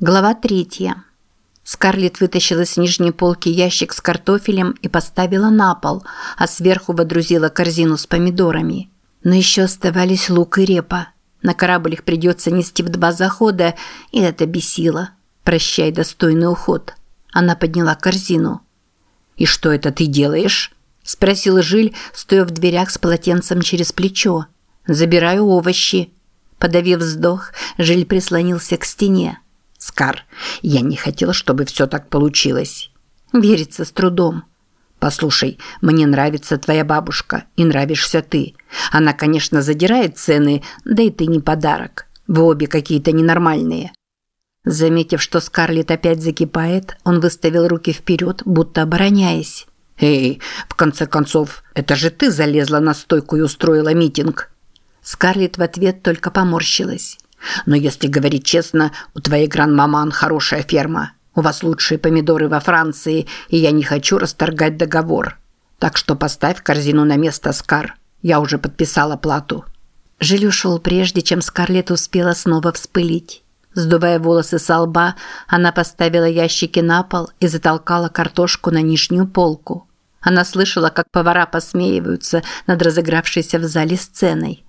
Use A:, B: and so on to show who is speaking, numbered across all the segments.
A: Глава третья. Скарлетт вытащила с нижней полки ящик с картофелем и поставила на пол, а сверху водрузила корзину с помидорами. Но еще оставались лук и репа. На корабль их придется нести в два захода, и это бесило. Прощай, достойный уход. Она подняла корзину. «И что это ты делаешь?» – спросил Жиль, стоя в дверях с полотенцем через плечо. «Забираю овощи». Подавив вздох, Жиль прислонился к стене.
B: Скар, я не хотела, чтобы все так получилось.
A: Верится с трудом.
B: Послушай, мне нравится твоя бабушка и нравишься ты. Она, конечно, задирает цены, да и ты не подарок. Вы обе какие-то ненормальные.
A: Заметив, что Скарлетт опять закипает, он выставил руки вперед, будто обороняясь.
B: «Эй, в конце концов, это же ты залезла на стойку и устроила митинг!»
A: Скарлетт в ответ только поморщилась.
B: Но если говорить честно, у твоей гран-маман хорошая ферма. У вас лучшие помидоры во Франции, и я не хочу расторгать договор. Так что поставь корзину на место, Скар. Я уже подписала плату».
A: Жиль ушел прежде, чем Скарлетт успела снова вспылить. Сдувая волосы со лба, она поставила ящики на пол и затолкала картошку на нижнюю полку. Она слышала, как повара посмеиваются над разыгравшейся в зале сценой.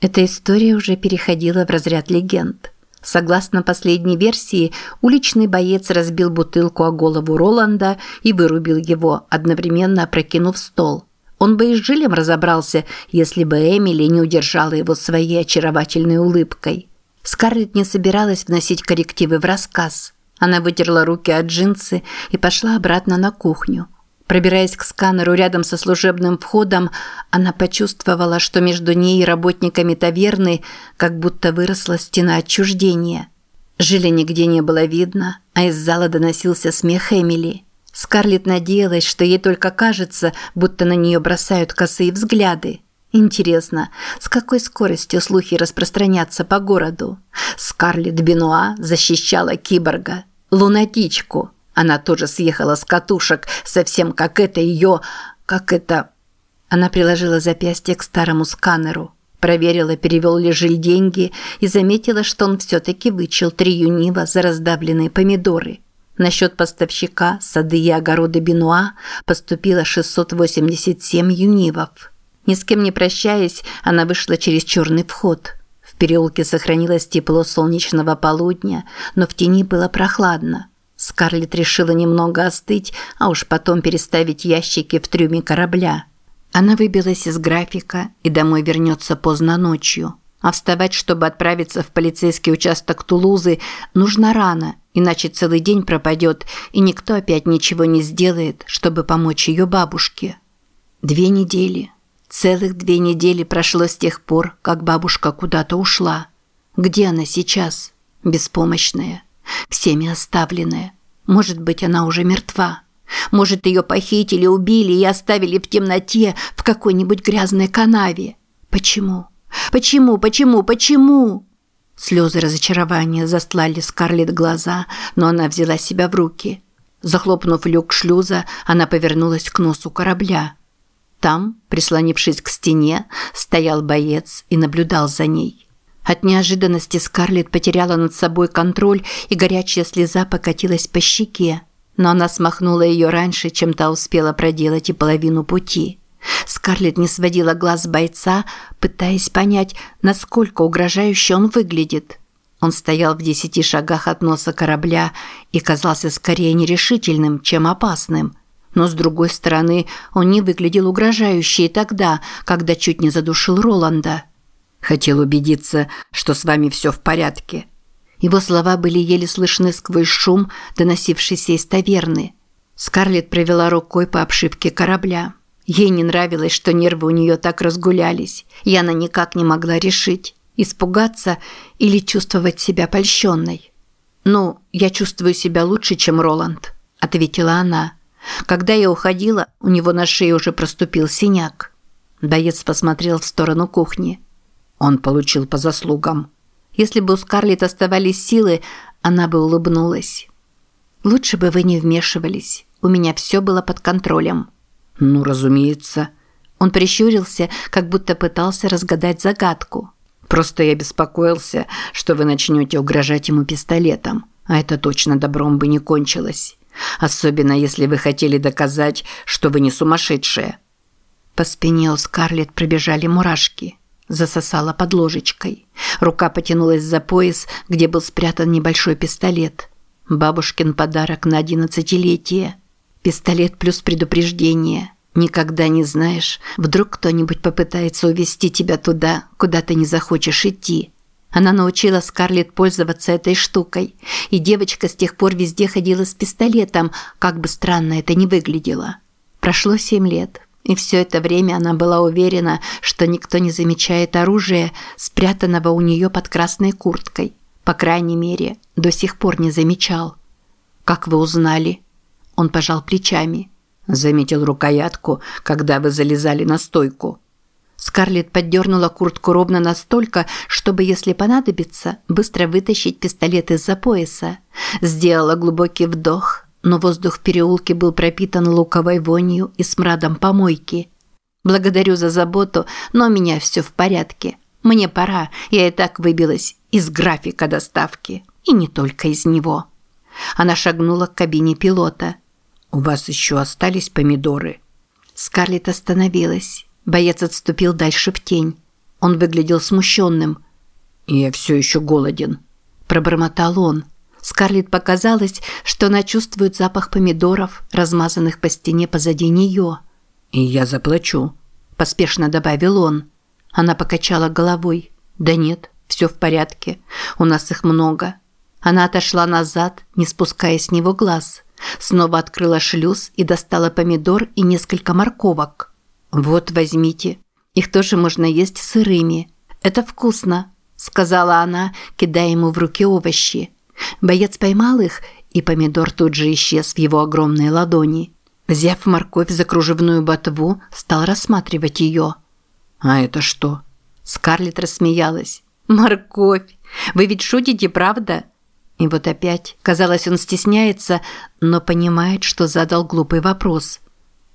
A: Эта история уже переходила в разряд легенд. Согласно последней версии, уличный боец разбил бутылку о голову Роланда и вырубил его, одновременно опрокинув стол. Он бы и с Жилем разобрался, если бы Эмили не удержала его своей очаровательной улыбкой. Скарлетт не собиралась вносить коррективы в рассказ. Она вытерла руки от джинсы и пошла обратно на кухню. Пробираясь к сканеру рядом со служебным входом, она почувствовала, что между ней и работниками таверны как будто выросла стена отчуждения. Жили нигде не было видно, а из зала доносился смех Эмили. Скарлетт надеялась, что ей только кажется, будто на нее бросают косые взгляды. Интересно, с какой скоростью слухи распространятся по городу? Скарлетт Бенуа защищала киборга, лунатичку – она тоже съехала с катушек, совсем как это ее... как это... Она приложила запястье к старому сканеру, проверила, перевел ли Жиль деньги и заметила, что он все-таки вычел три юнива за раздавленные помидоры. На счет поставщика сады и огороды Бенуа поступило 687 юнивов. Ни с кем не прощаясь, она вышла через черный вход. В переулке сохранилось тепло солнечного полудня, но в тени было прохладно. Скарлетт решила немного остыть, а уж потом переставить ящики в трюме корабля. Она выбилась из графика и домой вернется поздно ночью. А вставать, чтобы отправиться в полицейский участок Тулузы, нужно рано, иначе целый день пропадет, и никто опять ничего не сделает, чтобы помочь ее бабушке. Две недели. Целых две недели прошло с тех пор, как бабушка куда-то ушла. Где она сейчас? Беспомощная всеми оставленная. Может быть, она уже мертва. Может, ее похитили, убили и оставили в темноте в какой-нибудь грязной канаве. Почему? Почему? Почему? Почему? Слезы разочарования застлали Скарлетт глаза, но она взяла себя в руки. Захлопнув люк шлюза, она повернулась к носу корабля. Там, прислонившись к стене, стоял боец и наблюдал за ней. От неожиданности Скарлетт потеряла над собой контроль, и горячая слеза покатилась по щеке. Но она смахнула ее раньше, чем та успела проделать и половину пути. Скарлетт не сводила глаз бойца, пытаясь понять, насколько угрожающе он выглядит. Он стоял в десяти шагах от носа корабля и казался скорее нерешительным, чем опасным. Но, с другой стороны, он не выглядел угрожающе и тогда, когда чуть не задушил Роланда. Хотел убедиться, что с вами все в порядке. Его слова были еле слышны сквозь шум, доносившийся из таверны. Скарлетт провела рукой по обшивке корабля. Ей не нравилось, что нервы у нее так разгулялись, и она никак не могла решить, испугаться или чувствовать себя польщенной. «Ну, я чувствую себя лучше, чем Роланд», – ответила она. Когда я уходила, у него на шее уже проступил синяк. Боец посмотрел в сторону кухни. Он получил по заслугам. Если бы у Скарлетт оставались силы, она бы улыбнулась. «Лучше бы вы не вмешивались. У меня все было под контролем».
B: «Ну, разумеется».
A: Он прищурился, как будто пытался разгадать загадку.
B: «Просто я беспокоился, что вы начнете угрожать ему пистолетом. А это точно добром бы не кончилось. Особенно если вы хотели доказать, что вы не сумасшедшая.
A: По спине у Скарлетт пробежали мурашки. Засосала под ложечкой. Рука потянулась за пояс, где был спрятан небольшой пистолет. Бабушкин подарок на одиннадцатилетие. Пистолет плюс предупреждение. Никогда не знаешь, вдруг кто-нибудь попытается увести тебя туда, куда ты не захочешь идти. Она научила Скарлетт пользоваться этой штукой, и девочка с тех пор везде ходила с пистолетом, как бы странно это ни выглядело. Прошло семь лет, и все это время она была уверена, что никто не замечает оружие, спрятанного у нее под красной курткой. По крайней мере, до сих пор не замечал. «Как вы узнали?» Он пожал плечами.
B: Заметил рукоятку, когда вы залезали на стойку.
A: Скарлетт поддернула куртку ровно настолько, чтобы, если понадобится, быстро вытащить пистолет из-за пояса. Сделала глубокий вдох, но воздух в переулке был пропитан луковой вонью и смрадом помойки. «Благодарю за заботу, но у меня все в порядке. Мне пора, я и так выбилась из графика доставки. И не только из него». Она шагнула к кабине пилота.
B: «У вас еще остались помидоры?»
A: Скарлетт остановилась. Боец отступил дальше в тень. Он выглядел смущенным.
B: «Я все еще голоден», –
A: пробормотал он. Скарлетт показалось, что она чувствует запах помидоров, размазанных по стене позади нее.
B: «И я заплачу», –
A: поспешно добавил он. Она покачала головой. «Да нет, все в порядке. У нас их много». Она отошла назад, не спуская с него глаз. Снова открыла шлюз и достала помидор и несколько морковок. «Вот, возьмите. Их тоже можно есть сырыми. Это вкусно», – сказала она, кидая ему в руки овощи. Боец поймал их, и помидор тут же исчез в его огромной ладони. Взяв морковь за кружевную ботву, стал рассматривать ее.
B: «А это что?»
A: Скарлетт рассмеялась. «Морковь! Вы ведь шутите, правда?» И вот опять, казалось, он стесняется, но понимает, что задал глупый вопрос.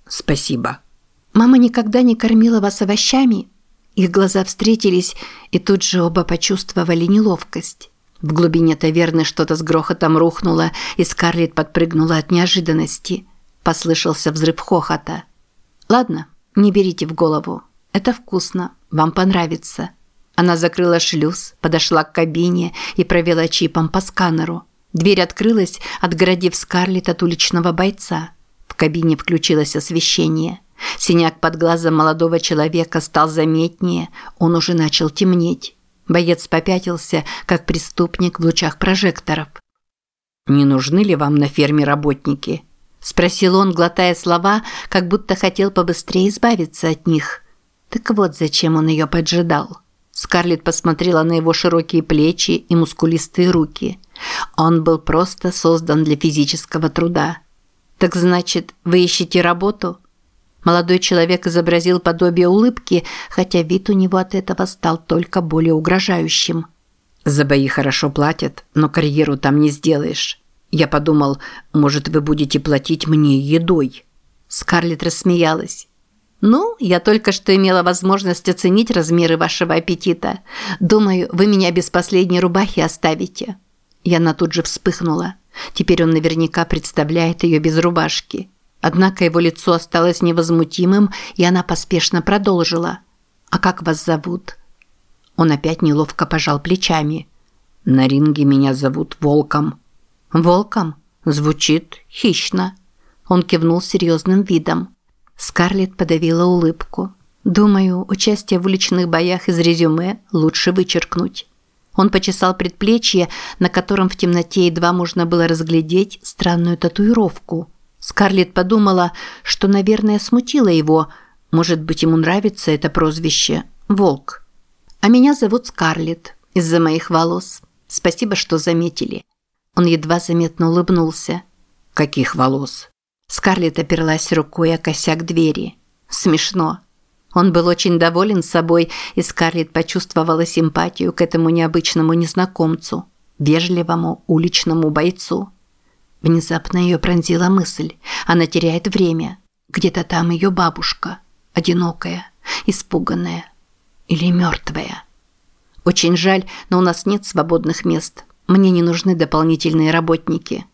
B: «Спасибо».
A: Мама никогда не кормила вас овощами? Их глаза встретились, и тут же оба почувствовали неловкость. В глубине таверны что-то с грохотом рухнуло, и Скарлетт подпрыгнула от неожиданности. Послышался взрыв хохота. «Ладно, не берите в голову. Это вкусно. Вам понравится». Она закрыла шлюз, подошла к кабине и провела чипом по сканеру. Дверь открылась, отгородив Скарлетт от уличного бойца. В кабине включилось освещение – Синяк под глазом молодого человека стал заметнее, он уже начал темнеть. Боец попятился, как преступник в лучах прожекторов.
B: «Не нужны ли вам на ферме работники?»
A: – спросил он, глотая слова, как будто хотел побыстрее избавиться от них. Так вот, зачем он ее поджидал. Скарлетт посмотрела на его широкие плечи и мускулистые руки. Он был просто создан для физического труда. «Так значит, вы ищете работу?» Молодой человек изобразил подобие улыбки, хотя вид у него от этого стал только более угрожающим.
B: «За бои хорошо платят, но карьеру там не сделаешь. Я подумал, может, вы будете платить мне едой?»
A: Скарлетт рассмеялась. «Ну, я только что имела возможность оценить размеры вашего аппетита. Думаю, вы меня без последней рубахи оставите». Яна тут же вспыхнула. Теперь он наверняка представляет ее без рубашки. Однако его лицо осталось невозмутимым, и она поспешно продолжила. «А как вас зовут?» Он опять неловко пожал плечами.
B: «На ринге меня зовут Волком».
A: «Волком? Звучит хищно». Он кивнул серьезным видом. Скарлетт подавила улыбку. «Думаю, участие в уличных боях из резюме лучше вычеркнуть». Он почесал предплечье, на котором в темноте едва можно было разглядеть странную татуировку – Скарлетт подумала, что, наверное, смутило его. Может быть, ему нравится это прозвище «Волк». «А меня зовут Скарлетт из-за моих волос. Спасибо, что заметили». Он едва заметно улыбнулся.
B: «Каких волос?»
A: Скарлетт оперлась рукой о косяк двери. Смешно. Он был очень доволен собой, и Скарлетт почувствовала симпатию к этому необычному незнакомцу, вежливому уличному бойцу. Внезапно ее пронзила мысль. Она теряет время. Где-то там ее бабушка. Одинокая, испуганная. Или мертвая. Очень жаль, но у нас нет свободных мест. Мне не нужны дополнительные работники».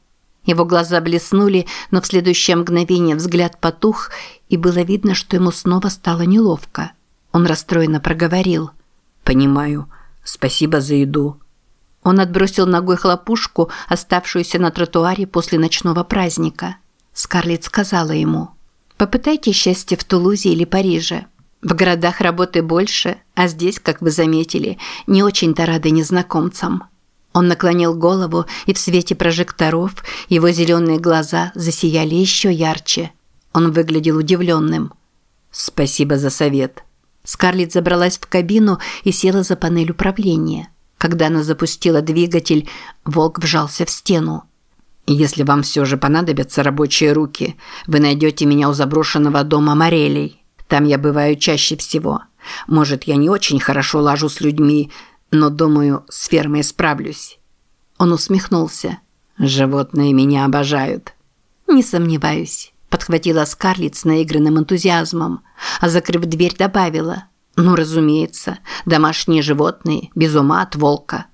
A: Его глаза блеснули, но в следующее мгновение взгляд потух, и было видно, что ему снова стало неловко. Он расстроенно проговорил.
B: «Понимаю. Спасибо за еду».
A: Он отбросил ногой хлопушку, оставшуюся на тротуаре после ночного праздника. Скарлетт сказала ему. «Попытайте счастье в Тулузе или Париже. В городах работы больше, а здесь, как вы заметили, не очень-то рады незнакомцам». Он наклонил голову, и в свете прожекторов его зеленые глаза засияли еще ярче. Он выглядел удивленным.
B: «Спасибо за совет».
A: Скарлетт забралась в кабину и села за панель управления. Когда она запустила двигатель, волк вжался в стену.
B: «Если вам все же понадобятся рабочие руки, вы найдете меня у заброшенного дома Морелей. Там я бываю чаще всего. Может, я не очень хорошо лажу с людьми, но, думаю, с фермой справлюсь».
A: Он усмехнулся.
B: «Животные меня обожают».
A: «Не сомневаюсь», – подхватила Скарлетт с наигранным энтузиазмом, а, закрыв дверь, добавила. «Ну, разумеется, домашние животные, без ума от волка».